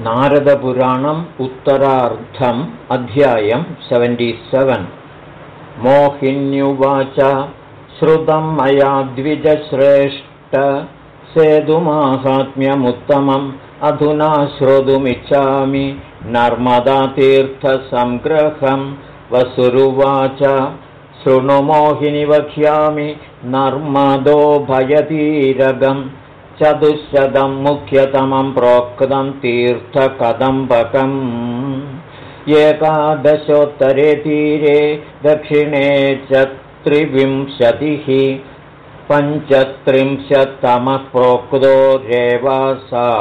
नारदपुराणम् उत्तरार्धम् अध्यायम् seventy seven. मोहिन्युवाच श्रुतं मया द्विजश्रेष्ठ सेतुमाहात्म्यमुत्तमम् अधुना श्रोतुमिच्छामि। नर्मदातीर्थसङ्ग्रहं वसुरुवाच शृणुमोहिनि वक्ष्यामि नर्मदो भयतीरगम् चतुःशतं मुख्यतमं प्रोक्तं तीर्थकदम्बकम्। एकादशोत्तरे तीरे दक्षिणे च त्रिविंशतिः पञ्चत्रिंशत्तमः प्रोक्तो रेवासागरसङ्गमः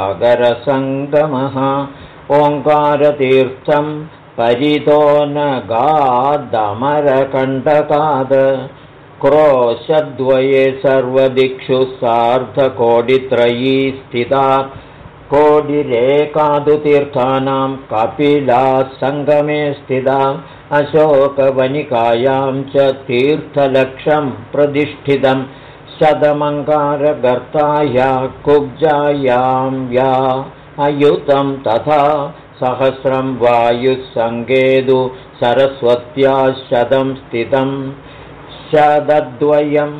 ओङ्कारतीर्थं परितो न गादमरकण्टकाद क्रोशद्वये सर्वदिक्षु सार्धकोटित्रयी स्थिता। कोडिरेकादुतीर्थानां कपिलासङ्गमे स्थिता। अशोकवनिकायां च तीर्थलक्षं प्रतिष्ठितं। शतमङ्गारगर्ताया कुब्जायां या अयुतं तथा सहस्रं वायुसङ्गेदु सरस्वत्या शतं स्थितम् शतद्वयं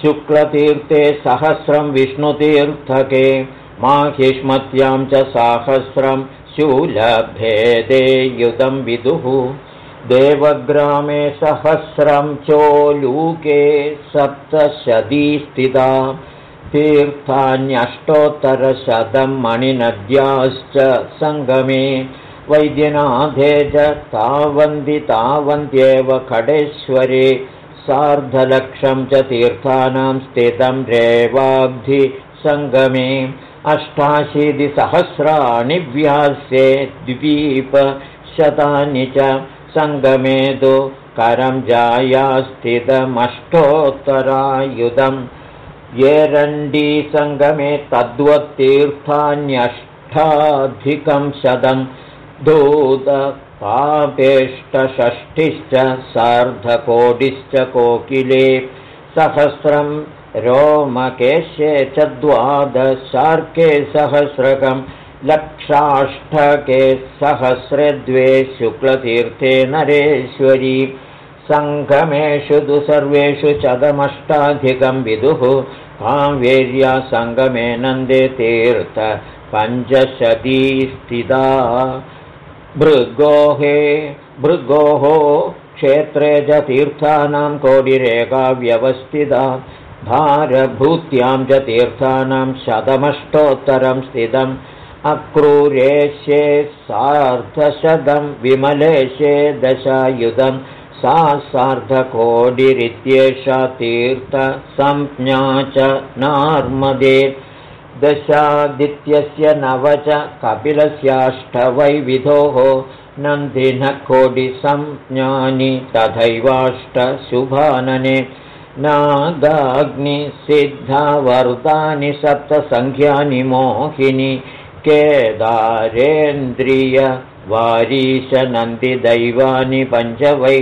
शुक्लतीर्थे सहस्रं विष्णुतीर्थके माहिष्मत्यां च साहस्रं शूलभेदे युधं विदुः। देवग्रामे सहस्रं चोलूके सप्तशती स्थिता तीर्थान्यष्टोत्तरशतं मणिनद्याश्च सङ्गमे। वैद्यनाथे च तावन्ति तावन्त्येव खडेश्वरे सार्धलक्षं च तीर्थानां स्थितं रेवाब्धिसङ्गमे अष्टाशीतिसहस्राणि व्यास्ये द्वीपशतानि च सङ्गमे तु करं जाया स्थितमष्टोत्तरायुधम्। येरण्डीसङ्गमे तद्वत्तीर्थान्यष्टाधिकं शतं दूत पापेष्टषष्टिश्च सार्धकोटिश्च कोकिले सहस्रं रोमकेशे च द्वादशार्के सहस्रकं लक्षाष्टके सहस्रे द्वे शुक्लतीर्थे नरेश्वरी सङ्गमेषु तु सर्वेषु चदमष्टाधिकं विदुः काम्वेर्यासङ्गमे नन्दे तीर्थ पञ्चशती स्थिता भृगोहे भृगोः क्षेत्रे च तीर्थानां कोडिरेखा व्यवस्थिता भारभूत्यां च तीर्थानां शतमष्टोत्तरं स्थितम् अक्रूरेशे सार्धशतं विमलेशे दशायुधं सा सार्धकोडिरित्येषा तीर्थसंज्ञा च नार्मदे दशादित्यस्य नव च कपिलस्याष्टवैविधोः नन्दिनः कोटिसंज्ञानि तथैवाष्टशुभानने नागाग्निसिद्धावर्तानि सप्तसङ्ख्यानि मोहिनि केदारेन्द्रियवारीशनन्दिदैवानि पञ्च वै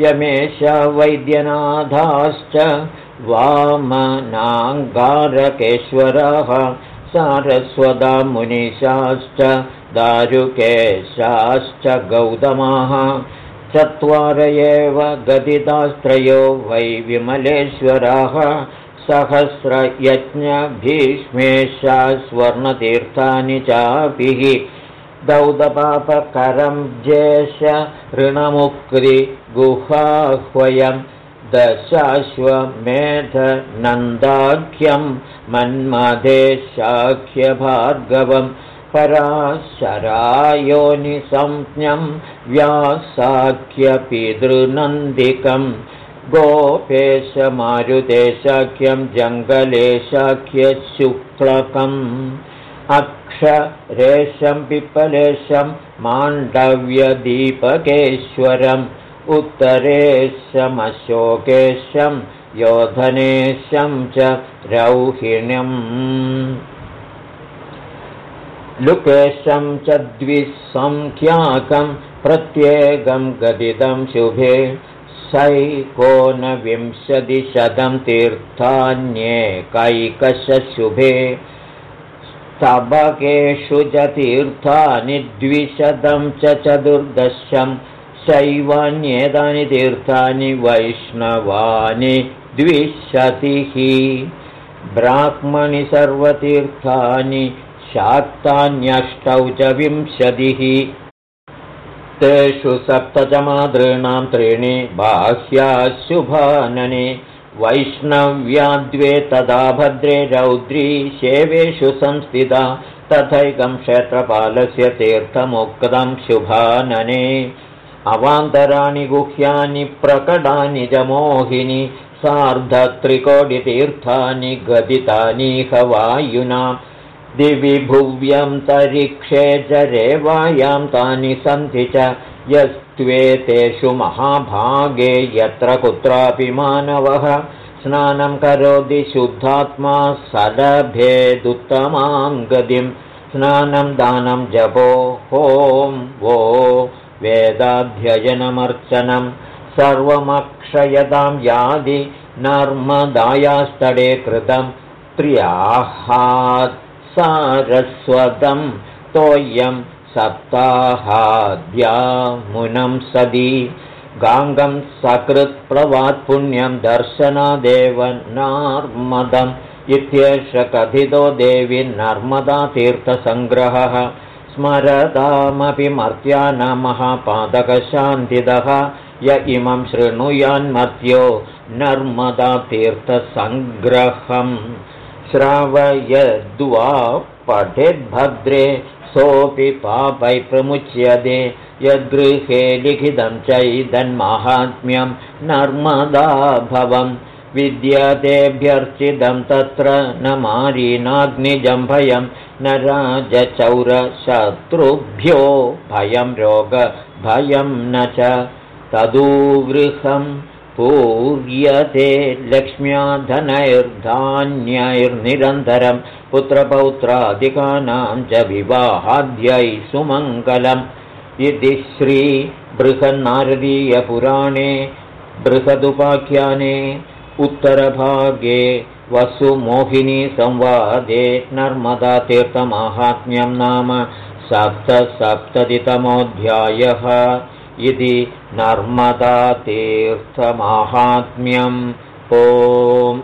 यमेश वैद्यनाथाश्च वामनाङ्गारकेश्वराः सारस्वता मुनिशाश्च दारुकेशाश्च गौतमाः। चत्वार एव गदितास्त्रयो वै विमलेश्वराः सहस्रयज्ञभीष्मेशा स्वर्णतीर्थानि चापिः दौदपापकरं जेष ऋणमुक्तिगुहाह्वयम् दशाश्वमेधनन्दाख्यं मन्मधेशाख्यभार्गवं पराशरायोनिसंज्ञं व्यासाख्यपितृनन्दिकं गोपेशमारुतेशाख्यं जङ्गलेशाख्यशुक्लकम् अक्षरेशं पिप्पलेशं माण्डव्यदीपकेश्वरम् उत्तरेशमशोकेशं योधनेशं च रौहिण्यम् लुकेशं च द्विसङ्ख्याकं प्रत्येकं गदितं शुभे सैकोनविंशतिशतं तीर्थान्येकैकशुभे स्तबकेषु च तीर्थानि द्विशतं च चतुर्दशं शैवान्येतानि तीर्थानि वैष्णवानि द्विशतिः ब्राह्मणि सर्वतीर्थानि शाक्तान्यष्टौ च विंशतिः तेषु सप्तचमादॄणां त्रीणि बाह्याशुभानने वैष्णव्याद्वे तदा भद्रे रौद्री शेवेषु संस्थिता तथैकं क्षेत्रपालस्य तीर्थमुक्तं शुभानने। अवान्तराणि गुह्यानि प्रकटानि च मोहिनि सार्धत्रिकोटितीर्थानि गदितानीह वायुना दिवि भुव्यं तरिक्षे च रेवायां तानि सन्ति च यस्त्वेतेषु महाभागे यत्र कुत्रापि मानवः स्नानं करोति शुद्धात्मा सलभेदुत्तमां गतिं। स्नानं दानं जपो हों वो वेदाध्ययनमर्चनं। सर्वमक्षयतां यादि नर्मदायास्तडे कृतं। प्रियाहात् सारस्वतं तोयं सप्ताहाद्यामुनं सदी गाङ्गं सकृत्प्रवात्पुण्यं दर्शनादेव नार्मदम् इत्येष कथितो देवि नर्मदातीर्थसङ्ग्रहः स्मरतामपि महापादकशान्तिदः। य इमं शृणुयान्मत्यो नर्मदातीर्थसङ्ग्रहम् श्रावयद्वा पठेद्भद्रे सोऽपि पापै प्रमुच्यते। यद्गृहे लिखितं चैदन्माहात्म्यं नर्मदा भवं। विद्यतेऽभ्यर्चितं तत्र न मारीनाग्निजं भयं न राजचौरशत्रुभ्यो भयं रोगभयं न च। तदूवृहम् पूर्यते लक्ष्म्या धनैर्धान्यैर्निरन्तरं पुत्रपौत्रादिकानां च विवाहाद्यै सुमङ्गलम् इति श्रीबृहन्नारदीयपुराणे बृहदुपाख्याने उत्तरभागे वसुमोहिनीसंवादे नर्मदातीर्थमाहात्म्यं नाम सप्तसप्ततितमोऽध्यायः इति नर्मदातीर्थमाहात्म्यम् ओम्